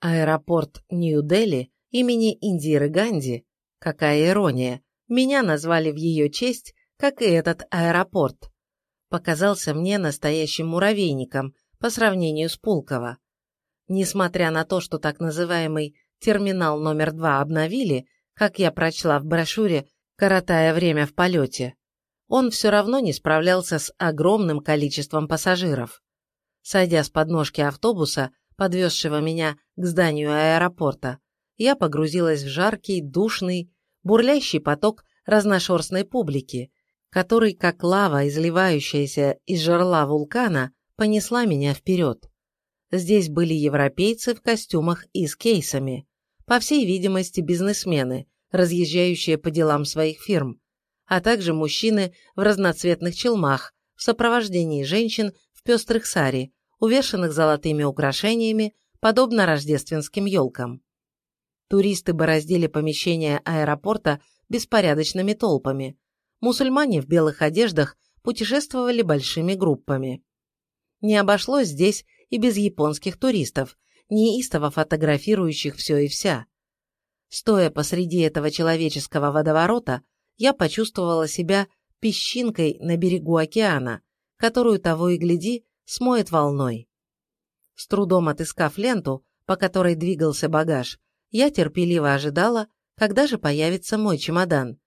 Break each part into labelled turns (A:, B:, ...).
A: Аэропорт Нью-Дели имени Индиры Ганди, какая ирония, меня назвали в ее честь, как и этот аэропорт, показался мне настоящим муравейником по сравнению с Пулково. Несмотря на то, что так называемый терминал номер два обновили, как я прочла в брошюре, коротая время в полете, он все равно не справлялся с огромным количеством пассажиров. Сойдя с подножки автобуса, подвезшего меня к зданию аэропорта, я погрузилась в жаркий, душный, бурлящий поток разношерстной публики, который, как лава, изливающаяся из жерла вулкана, понесла меня вперед. Здесь были европейцы в костюмах и с кейсами, по всей видимости, бизнесмены, разъезжающие по делам своих фирм, а также мужчины в разноцветных челмах в сопровождении женщин в пестрых сари, увешанных золотыми украшениями, подобно рождественским елкам. Туристы бороздили помещения аэропорта беспорядочными толпами. Мусульмане в белых одеждах путешествовали большими группами. Не обошлось здесь и без японских туристов, неистово фотографирующих все и вся. Стоя посреди этого человеческого водоворота, я почувствовала себя песчинкой на берегу океана, которую того и гляди смоет волной. С трудом отыскав ленту, по которой двигался багаж, я терпеливо ожидала, когда же появится мой чемодан.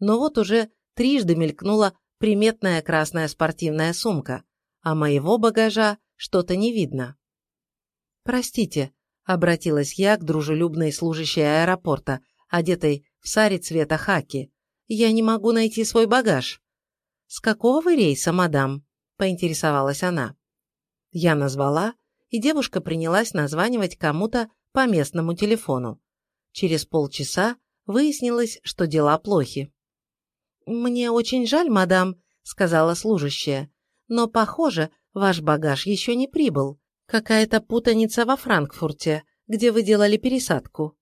A: Но вот уже трижды мелькнула приметная красная спортивная сумка, а моего багажа что-то не видно. «Простите», — обратилась я к дружелюбной служащей аэропорта, одетой в саре цвета хаки. «Я не могу найти свой багаж». «С какого вы рейса, мадам?» — поинтересовалась она. Я назвала, и девушка принялась названивать кому-то по местному телефону. Через полчаса выяснилось, что дела плохи. «Мне очень жаль, мадам», — сказала служащая, «но, похоже, ваш багаж еще не прибыл. Какая-то путаница во Франкфурте, где вы делали пересадку».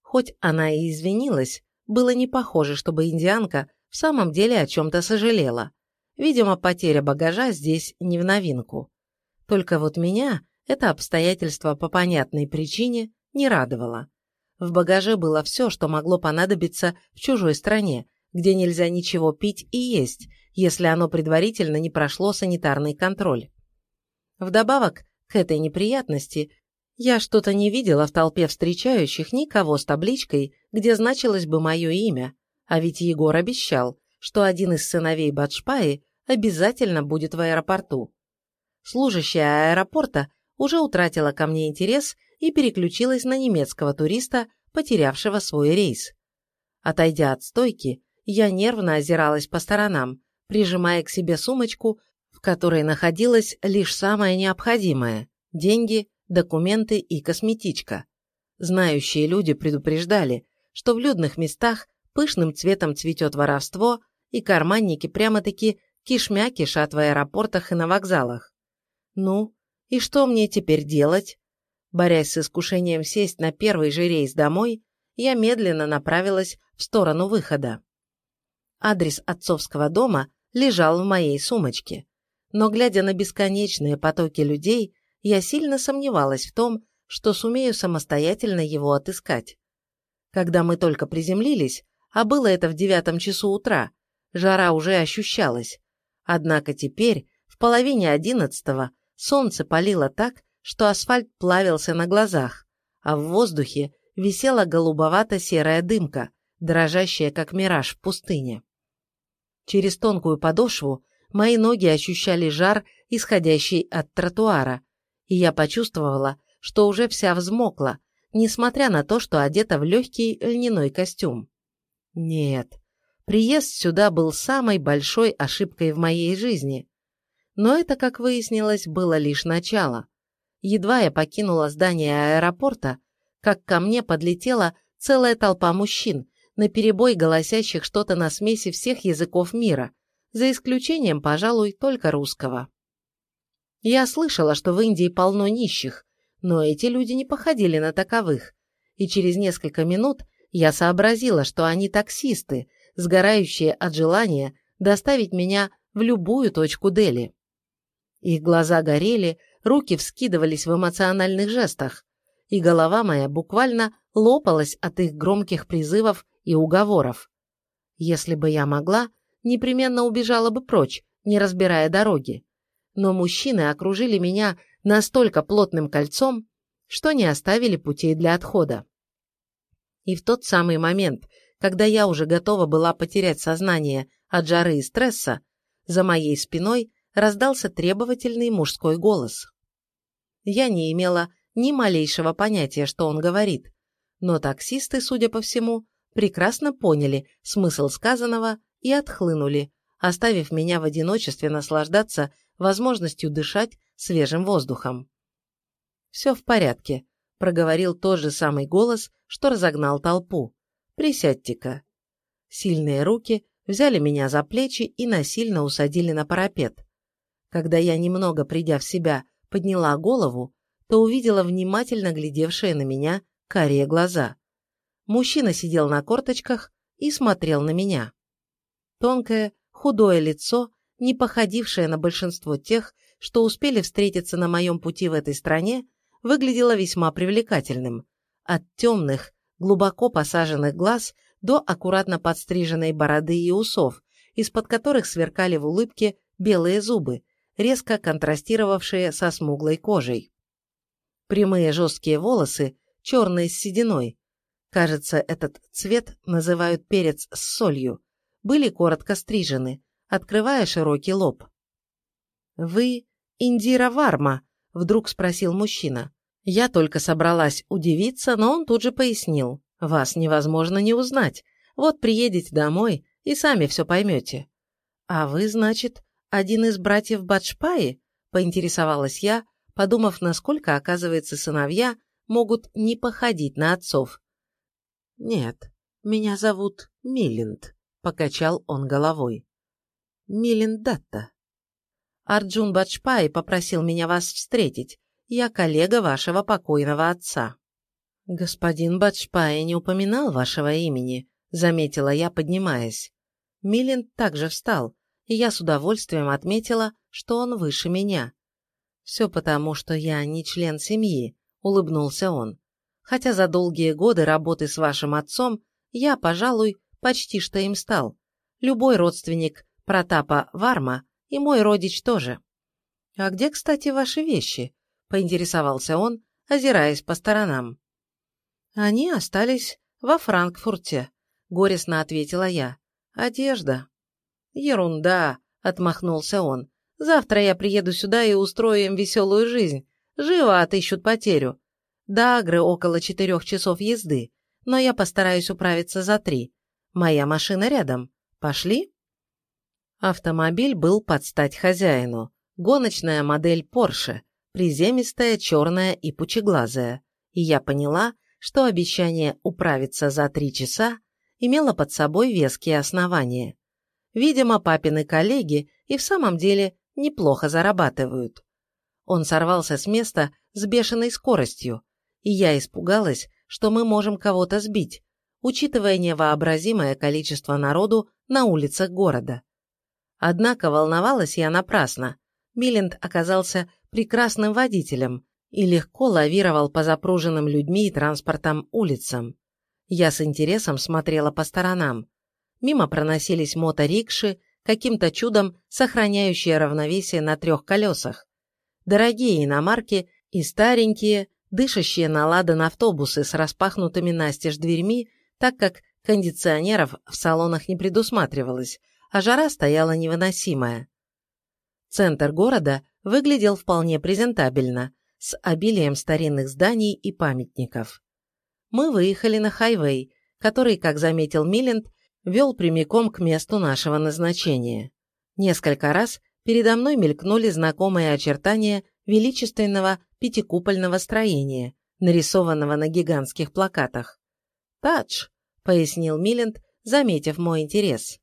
A: Хоть она и извинилась, было не похоже, чтобы индианка в самом деле о чем-то сожалела. Видимо, потеря багажа здесь не в новинку. Только вот меня это обстоятельство по понятной причине не радовало. В багаже было все, что могло понадобиться в чужой стране, где нельзя ничего пить и есть, если оно предварительно не прошло санитарный контроль. Вдобавок к этой неприятности я что-то не видела в толпе встречающих никого с табличкой, где значилось бы мое имя, а ведь Егор обещал, что один из сыновей Бадшпаи обязательно будет в аэропорту. Служащая аэропорта уже утратила ко мне интерес и переключилась на немецкого туриста, потерявшего свой рейс. Отойдя от стойки, я нервно озиралась по сторонам, прижимая к себе сумочку, в которой находилось лишь самое необходимое – деньги, документы и косметичка. Знающие люди предупреждали, что в людных местах пышным цветом цветет воровство, и карманники прямо-таки кишмя кишат в аэропортах и на вокзалах. Ну, и что мне теперь делать? Борясь с искушением сесть на первый же рейс домой, я медленно направилась в сторону выхода. Адрес отцовского дома лежал в моей сумочке, но, глядя на бесконечные потоки людей, я сильно сомневалась в том, что сумею самостоятельно его отыскать. Когда мы только приземлились, а было это в девятом часу утра, жара уже ощущалась. Однако теперь, в половине одиннадцатого, солнце палило так, что асфальт плавился на глазах, а в воздухе висела голубовато-серая дымка, дрожащая как мираж в пустыне. Через тонкую подошву мои ноги ощущали жар, исходящий от тротуара, и я почувствовала, что уже вся взмокла, несмотря на то, что одета в легкий льняной костюм. Нет, приезд сюда был самой большой ошибкой в моей жизни. Но это, как выяснилось, было лишь начало. Едва я покинула здание аэропорта, как ко мне подлетела целая толпа мужчин, наперебой голосящих что-то на смеси всех языков мира, за исключением, пожалуй, только русского. Я слышала, что в Индии полно нищих, но эти люди не походили на таковых, и через несколько минут я сообразила, что они таксисты, сгорающие от желания доставить меня в любую точку Дели. Их глаза горели, руки вскидывались в эмоциональных жестах, и голова моя буквально лопалась от их громких призывов и уговоров. Если бы я могла, непременно убежала бы прочь, не разбирая дороги. Но мужчины окружили меня настолько плотным кольцом, что не оставили путей для отхода. И в тот самый момент, когда я уже готова была потерять сознание от жары и стресса, за моей спиной раздался требовательный мужской голос. Я не имела ни малейшего понятия, что он говорит, но таксисты, судя по всему, прекрасно поняли смысл сказанного и отхлынули, оставив меня в одиночестве наслаждаться возможностью дышать свежим воздухом. «Все в порядке», — проговорил тот же самый голос, что разогнал толпу. «Присядьте-ка». Сильные руки взяли меня за плечи и насильно усадили на парапет. Когда я, немного придя в себя, подняла голову, то увидела внимательно глядевшие на меня карие глаза. Мужчина сидел на корточках и смотрел на меня. Тонкое, худое лицо, не походившее на большинство тех, что успели встретиться на моем пути в этой стране, выглядело весьма привлекательным. От темных, глубоко посаженных глаз до аккуратно подстриженной бороды и усов, из-под которых сверкали в улыбке белые зубы, резко контрастировавшие со смуглой кожей. Прямые жесткие волосы, черные с сединой, кажется, этот цвет называют перец с солью, были коротко стрижены, открывая широкий лоб. «Вы Индира Варма?» – вдруг спросил мужчина. Я только собралась удивиться, но он тут же пояснил. «Вас невозможно не узнать. Вот приедете домой и сами все поймете». «А вы, значит, один из братьев Баджпаи?» – поинтересовалась я, подумав, насколько, оказывается, сыновья могут не походить на отцов. «Нет, меня зовут Милинд», – покачал он головой. «Милинд Датта». Арджун Баджпай попросил меня вас встретить. Я коллега вашего покойного отца». «Господин Баджпай не упоминал вашего имени», — заметила я, поднимаясь. Милин также встал, и я с удовольствием отметила, что он выше меня. «Все потому, что я не член семьи», — улыбнулся он. «Хотя за долгие годы работы с вашим отцом я, пожалуй, почти что им стал. Любой родственник Протапа Варма и мой родич тоже. «А где, кстати, ваши вещи?» – поинтересовался он, озираясь по сторонам. «Они остались во Франкфурте», – горестно ответила я. «Одежда». «Ерунда», – отмахнулся он. «Завтра я приеду сюда и устрою им веселую жизнь. Живо отыщут потерю. До Агры около четырех часов езды, но я постараюсь управиться за три. Моя машина рядом. Пошли?» Автомобиль был под стать хозяину. Гоночная модель Porsche, приземистая, черная и пучеглазая. И я поняла, что обещание управиться за три часа имело под собой веские основания. Видимо, папины коллеги и в самом деле неплохо зарабатывают. Он сорвался с места с бешеной скоростью, и я испугалась, что мы можем кого-то сбить, учитывая невообразимое количество народу на улицах города. Однако волновалась я напрасно. Милленд оказался прекрасным водителем и легко лавировал по запруженным людьми и транспортом улицам. Я с интересом смотрела по сторонам. Мимо проносились моторикши, каким-то чудом сохраняющие равновесие на трех колесах. Дорогие иномарки и старенькие, дышащие на ладан автобусы с распахнутыми настежь дверьми, так как кондиционеров в салонах не предусматривалось, а жара стояла невыносимая. Центр города выглядел вполне презентабельно, с обилием старинных зданий и памятников. Мы выехали на хайвей, который, как заметил Милленд, вел прямиком к месту нашего назначения. Несколько раз передо мной мелькнули знакомые очертания величественного пятикупольного строения, нарисованного на гигантских плакатах. «Тадж», — пояснил Милленд, заметив мой интерес.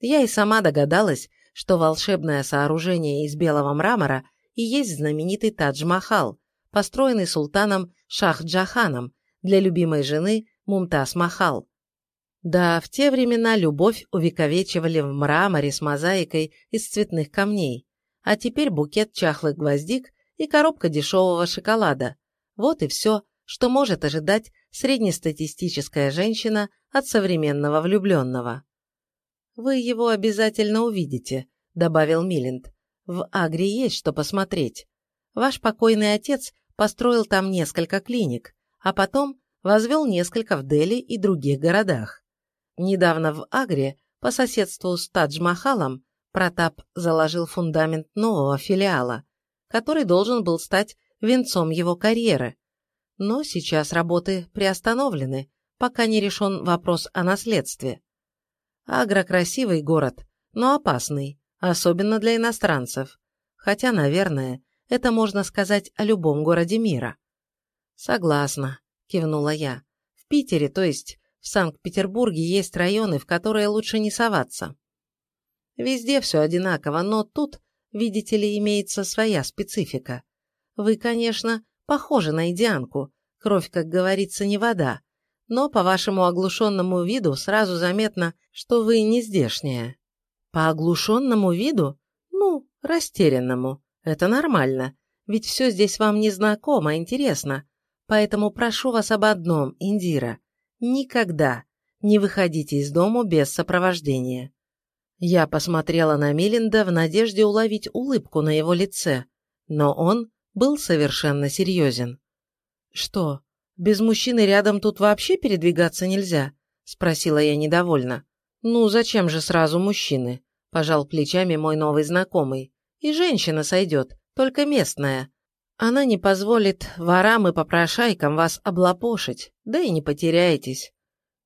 A: Я и сама догадалась, что волшебное сооружение из белого мрамора и есть знаменитый Тадж-Махал, построенный султаном Шах-Джаханом для любимой жены Мумтаз Махал. Да, в те времена любовь увековечивали в мраморе с мозаикой из цветных камней, а теперь букет чахлых гвоздик и коробка дешевого шоколада. Вот и все, что может ожидать среднестатистическая женщина от современного влюбленного. «Вы его обязательно увидите», – добавил Милинд. «В Агре есть что посмотреть. Ваш покойный отец построил там несколько клиник, а потом возвел несколько в Дели и других городах. Недавно в Агре, по соседству с Тадж-Махалом, Протап заложил фундамент нового филиала, который должен был стать венцом его карьеры. Но сейчас работы приостановлены, пока не решен вопрос о наследстве. Агра – красивый город, но опасный, особенно для иностранцев. Хотя, наверное, это можно сказать о любом городе мира. Согласна, кивнула я. В Питере, то есть в Санкт-Петербурге, есть районы, в которые лучше не соваться. Везде все одинаково, но тут, видите ли, имеется своя специфика. Вы, конечно, похожи на идианку, кровь, как говорится, не вода, но по вашему оглушенному виду сразу заметно, что вы не здешняя. По оглушенному виду? Ну, растерянному. Это нормально, ведь все здесь вам не знакомо, а интересно. Поэтому прошу вас об одном, Индира. Никогда не выходите из дому без сопровождения. Я посмотрела на Милинда в надежде уловить улыбку на его лице, но он был совершенно серьезен. «Что, без мужчины рядом тут вообще передвигаться нельзя?» – спросила я недовольно. «Ну, зачем же сразу мужчины?» – пожал плечами мой новый знакомый. «И женщина сойдет, только местная. Она не позволит ворам и попрошайкам вас облапошить, да и не потеряетесь.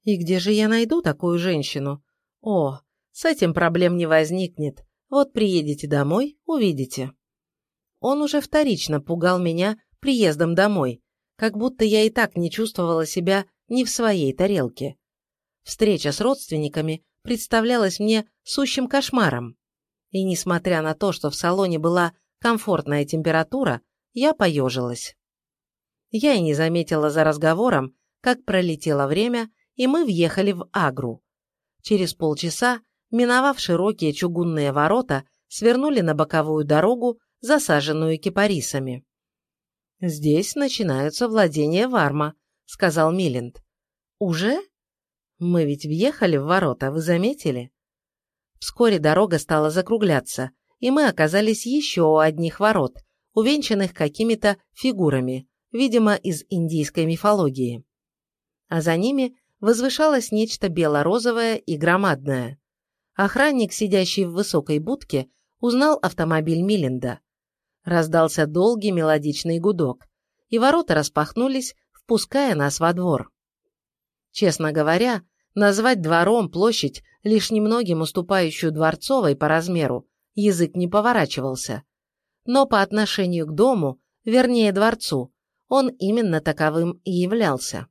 A: И где же я найду такую женщину? О, с этим проблем не возникнет. Вот приедете домой, увидите». Он уже вторично пугал меня приездом домой, как будто я и так не чувствовала себя не в своей тарелке. Встреча с родственниками представлялась мне сущим кошмаром. И несмотря на то, что в салоне была комфортная температура, я поежилась. Я и не заметила за разговором, как пролетело время, и мы въехали в Агру. Через полчаса, миновав широкие чугунные ворота, свернули на боковую дорогу, засаженную кипарисами. «Здесь начинаются владения Варма», — сказал Милинд. «Уже? Мы ведь въехали в ворота, вы заметили?» Вскоре дорога стала закругляться, и мы оказались еще у одних ворот, увенчанных какими-то фигурами, видимо, из индийской мифологии. А за ними возвышалось нечто бело-розовое и громадное. Охранник, сидящий в высокой будке, узнал автомобиль Милинда. Раздался долгий мелодичный гудок, и ворота распахнулись, впуская нас во двор. Честно говоря, назвать двором площадь, лишь немногим уступающую дворцовой по размеру, язык не поворачивался. Но по отношению к дому, вернее дворцу, он именно таковым и являлся.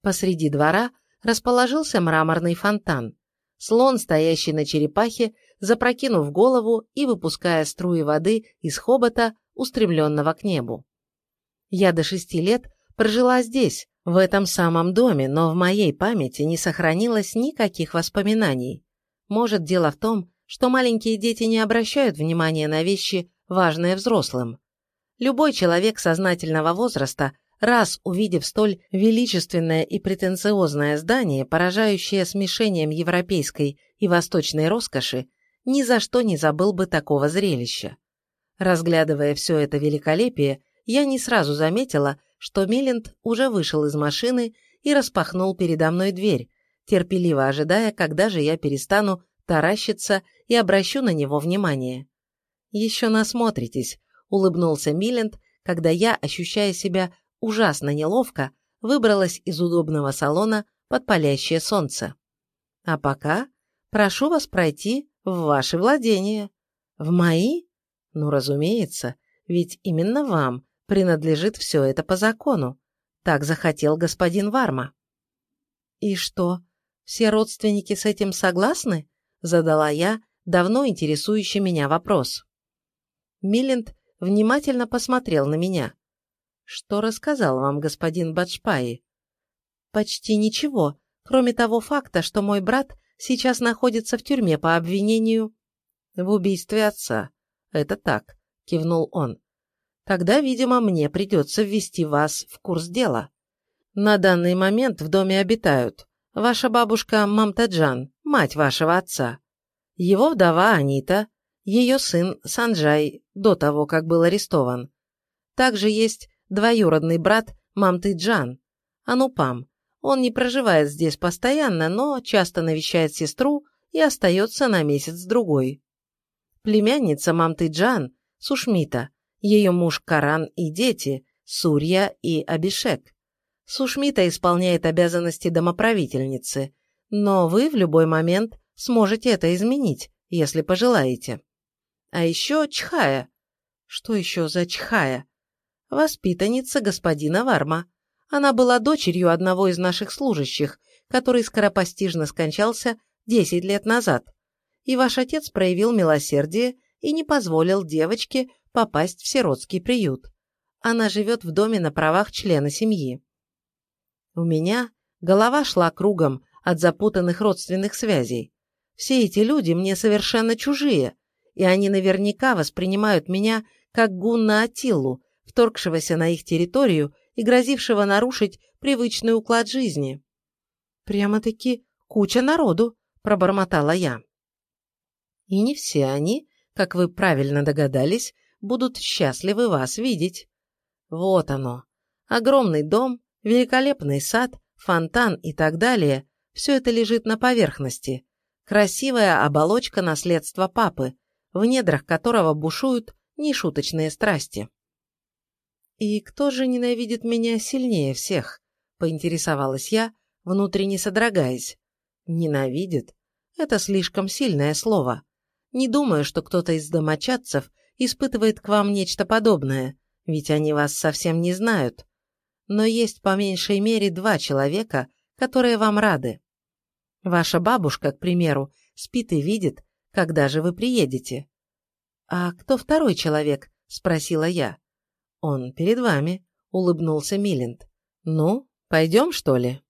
A: Посреди двора расположился мраморный фонтан. Слон, стоящий на черепахе, запрокинув голову и выпуская струи воды из хобота, устремленного к небу. Я до шести лет прожила здесь, в этом самом доме, но в моей памяти не сохранилось никаких воспоминаний. Может, дело в том, что маленькие дети не обращают внимания на вещи, важные взрослым. Любой человек сознательного возраста, раз увидев столь величественное и претенциозное здание, поражающее смешением европейской и восточной роскоши, ни за что не забыл бы такого зрелища. Разглядывая все это великолепие, я не сразу заметила, что Милленд уже вышел из машины и распахнул передо мной дверь, терпеливо ожидая, когда же я перестану таращиться и обращу на него внимание. «Еще насмотритесь», — улыбнулся Милленд, когда я, ощущая себя ужасно неловко, выбралась из удобного салона под палящее солнце. «А пока прошу вас пройти в ваши владения. В мои? Ну, разумеется, ведь именно вам принадлежит все это по закону. Так захотел господин Варма. И что, все родственники с этим согласны? Задала я давно интересующий меня вопрос. Милленд внимательно посмотрел на меня. Что рассказал вам господин Баджпаи? Почти ничего, кроме того факта, что мой брат сейчас находится в тюрьме по обвинению в убийстве отца. Это так, кивнул он. Тогда, видимо, мне придется ввести вас в курс дела. На данный момент в доме обитают ваша бабушка Мамтаджан, мать вашего отца, его вдова Анита, ее сын Санджай до того, как был арестован. Также есть двоюродный брат Мамтыджан, Анупам. Он не проживает здесь постоянно, но часто навещает сестру и остается на месяц-другой. Племянница Мамтыджан, Сушмита, ее муж Каран и дети, Сурья и Абишек. Сушмита исполняет обязанности домоправительницы, но вы в любой момент сможете это изменить, если пожелаете. А еще Чхая. Что еще за Чхая? Воспитанница господина Варма. Она была дочерью одного из наших служащих, который скоропостижно скончался 10 лет назад. И ваш отец проявил милосердие и не позволил девочке попасть в сиротский приют. Она живет в доме на правах члена семьи. У меня голова шла кругом от запутанных родственных связей. Все эти люди мне совершенно чужие, и они наверняка воспринимают меня как гунна Атиллу, вторгшегося на их территорию и грозившего нарушить привычный уклад жизни. «Прямо-таки куча народу», – пробормотала я. «И не все они, как вы правильно догадались, будут счастливы вас видеть. Вот оно. Огромный дом, великолепный сад, фонтан и так далее – все это лежит на поверхности, Красивая оболочка наследства папы, в недрах которого бушуют нешуточные страсти. «И кто же ненавидит меня сильнее всех?» – поинтересовалась я, внутренне содрогаясь. «Ненавидит? Это слишком сильное слово. Не думаю, что кто-то из домочадцев испытывает к вам нечто подобное, ведь они вас совсем не знают. Но есть по меньшей мере два человека, которые вам рады. Ваша бабушка, к примеру, спит и видит, когда же вы приедете. «А кто второй человек?» – спросила я. «Он перед вами», – улыбнулся Милинд. «Ну, пойдем, что ли?»